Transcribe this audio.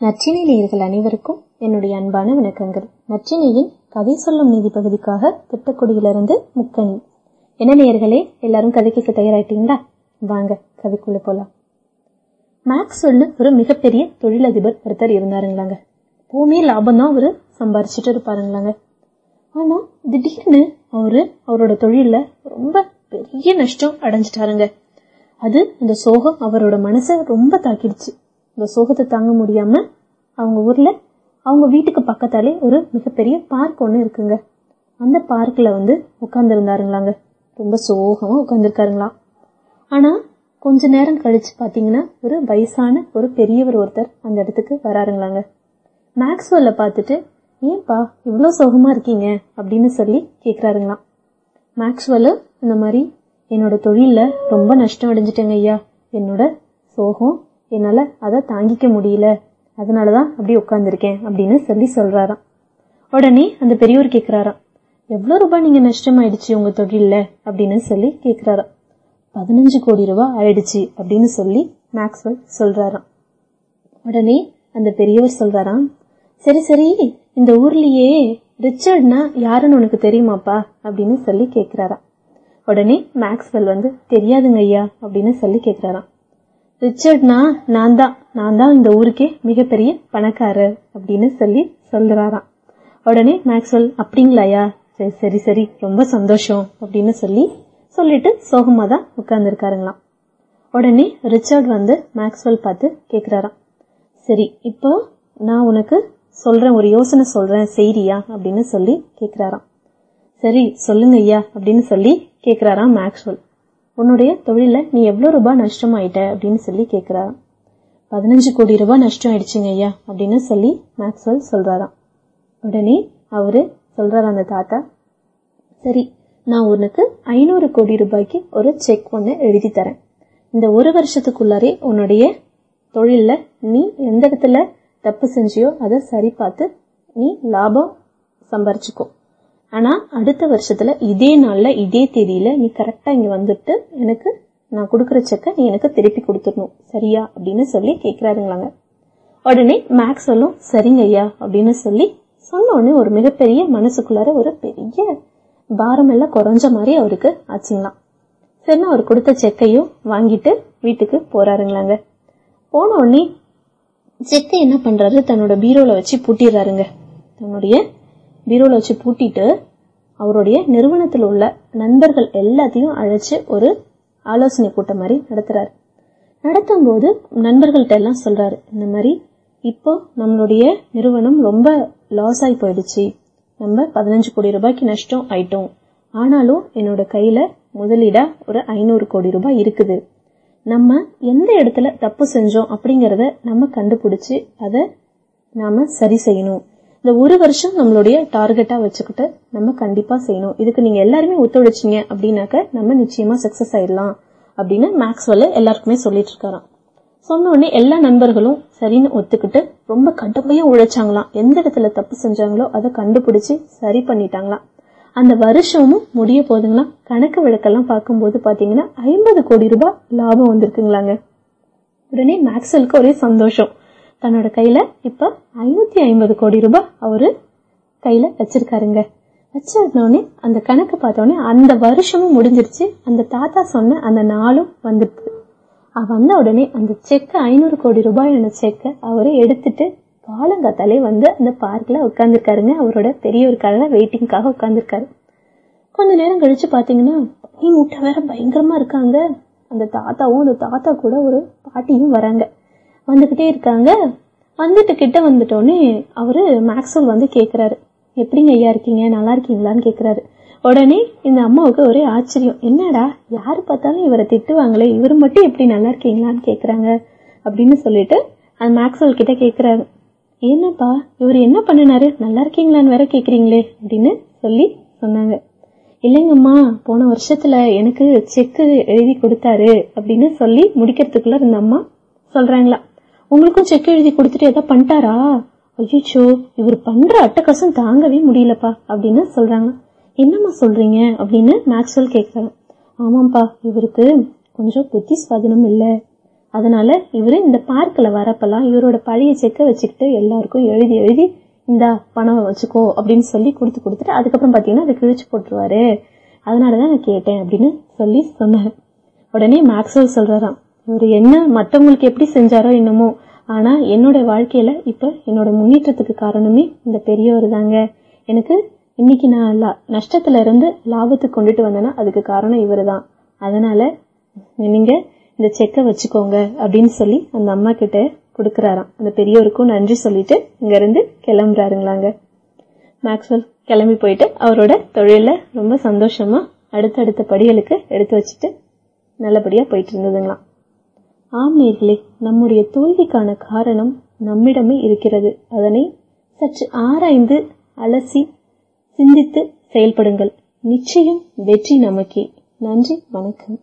நற்றினை நேயர்கள் அனைவருக்கும் என்னுடைய அன்பான வணக்கங்கள். நற்றினையின் கதை சொல்லும் நீதி பகுதிக்காக திட்டக்குடியிலிருந்து முக்கணி என்ன நேயர்களே எல்லாரும் கதை கேட்க தயாராயிட்டீங்களா? வாங்க கதைக்குள்ள போலாம். மேக்ஸ் ஒரு மிகப்பெரிய தொழிலதிபர் ஒருத்தர் இருந்தாருங்களாங்க. பூமி லாபம் தான் அவரு சம்பாரிச்சிட்டு இருப்பாருங்களாங்க. ஆனா திடீர்னு அவரு அவரோட தொழில ரொம்ப பெரிய நஷ்டம் அடைஞ்சிட்டாருங்க. அது அந்த சோகம் அவரோட மனசை ரொம்ப தாக்கிடுச்சு. இந்த சோகத்தை தாங்க முடியாம அவங்க ஊர்ல அவங்க வீட்டுக்கு பக்கத்தாலே ஒரு மிகப்பெரிய பார்க் ஒன்று இருக்குங்க. அந்த பார்க்கில் வந்து உட்காந்துருந்தாருங்களாங்க ரொம்ப சோகமாக உட்காந்துருக்காருங்களாம் ஆனால் கொஞ்ச நேரம் கழித்து பார்த்தீங்கன்னா ஒரு வயசான ஒரு பெரியவர் ஒருத்தர் அந்த இடத்துக்கு வராருங்களாங்க. மேக்ஸ்வெல்ல பார்த்துட்டு ஏன்பா இவ்வளோ சோகமாக இருக்கீங்க? அப்படின்னு சொல்லி கேட்குறாருங்களாம் மேக்ஸ்வெல்லு இந்த மாதிரி என்னோட தொழிலில் ரொம்ப நஷ்டம் அடைஞ்சிட்டேங்க ஐயா. என்னோட சோகம் என்னால அதை தாங்கிக்க முடியல. அதனாலதான் அப்படி உட்காந்துருக்கேன் அப்படின்னு சொல்லி சொல்றாராம். உடனே அந்த பெரியவர் கேக்குறாராம். எவ்வளவு ரூபாய் நீங்க நஷ்டமாயிடுச்சு உங்க தொழில்ல? அப்படின்னு சொல்லி கேக்குறாராம். பதினஞ்சு கோடி ரூபாய் ஆயிடுச்சு அப்படின்னு சொல்லி மேக்ஸ்வெல் சொல்றாராம். உடனே அந்த பெரியவர் சொல்றாராம். சரி சரி இந்த ஊர்லயே ரிச்சர்ட்னா யாருன்னு உனக்கு தெரியுமாப்பா? அப்படின்னு சொல்லி கேக்குறாராம். உடனே மேக்ஸ்வெல் வந்து தெரியாதுங்க ஐயா அப்படின்னு சொல்லி கேக்குறாராம். ரிச்சர்ட்னா நான் தான் நான் தான் இந்த ஊருக்கே மிகப்பெரிய பணக்காரர் அப்படின்னு சொல்லி சொல்றாராம் உடனே மேக்ஸ்வெல் அப்படிங்களாயா சரி சரி சரி ரொம்ப சந்தோஷம் அப்படின்னு சொல்லி சொல்லிட்டு சோகமா தான் உட்கார்ந்துருக்காருங்களாம். உடனே ரிச்சர்ட் வந்து மேக்ஸ்வெல் பார்த்து கேட்குறாராம் சரி இப்போ நான் உனக்கு சொல்கிறேன் ஒரு யோசனை சொல்கிறேன் செய்றியா? அப்படின்னு சொல்லி கேட்குறாராம் சரி சொல்லுங்க ஐயா அப்படின்னு சொல்லி கேட்குறாராம் மேக்ஸ்வெல். உன்னுடைய தொழில நீ எவ்வளவு ரூபாய் நஷ்டம் ஆயிட்ட அப்படின்னு சொல்லி கேக்குறாராம் பதினஞ்சு கோடி ரூபாய் நஷ்டம் ஆயிடுச்சுங்க ஐயா அப்படின்னு சொல்லி மேக்ஸ்வெல் சொல்றாராம். உடனே அவரு சொல்றாரு அந்த தாத்தா சரி நான் உனக்கு ஐநூறு கோடி ரூபாய்க்கு ஒரு செக் ஒன்று எழுதி தரேன். இந்த ஒரு வருஷத்துக்குள்ளாரே உன்னுடைய தொழில்ல நீ எந்த இடத்துல தப்பு செஞ்சியோ அதை சரி பார்த்து நீ லாபம் சம்பாரிச்சுக்கோ. ஆனா அடுத்த வருஷத்துல இதே நாள்ல இதே தேதியில நீ கரெக்டா இங்க வந்துட்டு எனக்கு நான் கொடுக்குற செக்கை நீ எனக்கு திருப்பி கொடுத்துடணும். சரியா? அப்படின்னு சொல்லி கேட்குறாருங்களாங்க உடனே மேக்ஸ் சொல்லும் சரிங்க ஐயா அப்படின்னு சொல்லி சொன்ன உடனே ஒரு மிகப்பெரிய மனசுக்குள்ளார ஒரு பெரிய பாரம் எல்லாம் குறைஞ்ச மாதிரி அவருக்கு ஆச்சுங்களாம். சரின்னு அவர் கொடுத்த செக்கையும் வாங்கிட்டு வீட்டுக்கு போறாருங்களாங்க. போன உடனே செக்கை என்ன பண்றாரு? தன்னோட பீரோல வச்சு பூட்டிடுறாருங்க. தன்னுடைய பீரோல வச்சு பூட்டிட்டு அவருடைய நிறுவனத்தில் உள்ள நண்பர்கள் எல்லாத்தையும் அழைச்சு ஒரு ஆலோசனை கூட்டம் மாதிரி நடத்துறாரு. நடத்தும் போது நண்பர்கள்ட்ட எல்லாம் சொல்றாரு இந்த மாதிரி இப்போ நம்மளுடைய நிறுவனம் ரொம்ப லாஸ் ஆகி போயிடுச்சு. நம்ம பதினஞ்சு கோடி ரூபாய்க்கு நஷ்டம் ஆயிட்டோம். ஆனாலும் என்னோட கையில முதலீடா ஒரு ஐநூறு கோடி ரூபாய் இருக்குது. நம்ம எந்த இடத்துல தப்பு செஞ்சோம் அப்படிங்கறத நம்ம கண்டுபிடிச்சு அதை நாம சரி செய்யணும். இந்த ஒரு வருஷம் நம்மளுடைய டார்கெட்டா வச்சுக்கிட்டு நம்ம கண்டிப்பா செய்யணும். இதுக்கு நீங்க எல்லாருமே ஒத்துழைச்சிங்க அப்படின்னாக்க நம்ம நிச்சயமா சக்சஸ் ஆயிடலாம் அப்படின்னு மேக்ஸ்வெல்ல எல்லாருக்குமே சொல்லிட்டு இருக்காராம். சொன்ன உடனே எல்லா நண்பர்களும் சரின்னு ஒத்துக்கிட்டு ரொம்ப கடுமையா உழைச்சாங்களாம். எந்த இடத்துல தப்பு செஞ்சாங்களோ அதை கண்டுபிடிச்சு சரி பண்ணிட்டாங்களாம். அந்த வருஷமும் முடிய போதுங்களா? கணக்கு விளக்கெல்லாம் பார்க்கும்போது பாத்தீங்கன்னா ஐம்பது கோடி ரூபாய் லாபம் வந்திருக்குங்களாங்க. உடனே மேக்ஸ்வெலுக்கு ஒரே சந்தோஷம். தன்னோட கையில இப்ப ஐநூத்தி ஐம்பது கோடி ரூபாய் அவரு கையில வச்சிருக்காருங்க. வச்சிருந்தோடனே அந்த கணக்கு பார்த்தோடனே அந்த வருஷமும் முடிஞ்சிருச்சு. அந்த தாத்தா சொன்ன அந்த நாளும் வந்துட்டு வந்த உடனே அந்த செக்க ஐநூறு கோடி ரூபாயான செக்க அவரு எடுத்துட்டு காலங்காத்தாலே வந்து அந்த பார்க்ல உட்காந்துருக்காருங்க அவரோட பெரியவருக்காக வெயிட்டிங்காக உட்காந்துருக்காரு கொஞ்ச நேரம் கழிச்சு பாத்தீங்கன்னா பனி மூட்டை வேற பயங்கரமா இருக்காங்க. அந்த தாத்தாவும் அந்த தாத்தா கூட ஒரு பாட்டியும் வராங்க. வந்துகிட்டே இருக்காங்க. வந்துட்டு கிட்ட வந்துட்டோடனே அவரு மேக்ஸ்வெல் வந்து கேக்குறாரு. எப்படிங்க ஐயா இருக்கீங்க? நல்லா இருக்கீங்களான்னு கேக்குறாரு. உடனே இந்த அம்மாவுக்கு ஒரே ஆச்சரியம். என்னடா யாரு பார்த்தாலும் இவரை திட்டுவாங்களே? இவர் மட்டும் எப்படி நல்லா இருக்கீங்களான்னு கேக்குறாங்க? அப்படின்னு சொல்லிட்டு அந்த மேக்ஸ்வெல் கிட்ட கேக்குறாரு. என்னப்பா இவர் என்ன பண்ணினாரு? நல்லா இருக்கீங்களான்னு வேற கேக்குறீங்களே? அப்படின்னு சொல்லி சொன்னாங்க. இல்லைங்கம்மா போன வருஷத்துல எனக்கு செக்கு எழுதி கொடுத்தாரு அப்படின்னு சொல்லி முடிக்கிறதுக்குள்ள இந்த அம்மா சொல்றாங்களா. உங்களுக்கும் செக் எழுதி கொடுத்துட்டு ஏதாவது பண்ணிட்டாரா? ஐயோ இவர் பண்ற அட்டகாசம் தாங்கவே முடியலப்பா அப்படின்னு சொல்றாங்க. என்னம்மா சொல்றீங்க? அப்படின்னு மேக்ஸ்வெல் கேக்குறாங்க ஆமாம்ப்பா இவருக்கு கொஞ்சம் புத்தி சுவாதனம் இல்லை. அதனால இவர் இந்த பார்க்கில் வரப்பெல்லாம் இவரோட பழைய செக்கை வச்சுக்கிட்டு எல்லாருக்கும் எழுதி எழுதி இந்த பணம் வச்சுக்கோ அப்படின்னு சொல்லி கொடுத்து கொடுத்துட்டு அதுக்கப்புறம் பார்த்தீங்கன்னா அதை கிழிச்சு போட்டுருவாரு. அதனால தான் நான் கேட்டேன் அப்படின்னு சொல்லி சொன்னார். உடனே மேக்ஸ்வெல் சொல்றாராம். இவர் என்ன மற்றவங்களுக்கு எப்படி செஞ்சாரோ என்னமோ. ஆனா என்னோட வாழ்க்கையில இப்ப என்னோட முன்னேற்றத்துக்கு காரணமே இந்த பெரியவர் தாங்க எனக்கு இன்னைக்கு நான் நஷ்டத்துல இருந்து லாபத்துக்கு கொண்டுட்டு வந்தேன்னா அதுக்கு காரணம் இவர் தான் அதனால நீங்க இந்த செக்கை வச்சுக்கோங்க அப்படின்னு சொல்லி அந்த அம்மா கிட்ட கொடுக்குறாராம். அந்த பெரியவருக்கும் நன்றி சொல்லிட்டு இங்க இருந்து கிளம்புறாருங்களாங்க. மேக்ஸ்வெல் கிளம்பி போயிட்டு அவரோட தொழில ரொம்ப சந்தோஷமா அடுத்தடுத்த படிகளுக்கு எடுத்து வச்சுட்டு நல்லபடியா போயிட்டு இருந்ததுங்களாம். ஆம் நேர்களே நம்முடைய தோல்விக்கான காரணம் நம்மிடமே இருக்கிறது. அதனை சற்று ஆராய்ந்து அலசி சிந்தித்து செயல்படுங்கள். நிச்சயம் வெற்றி நமக்கே. நன்றி வணக்கம்.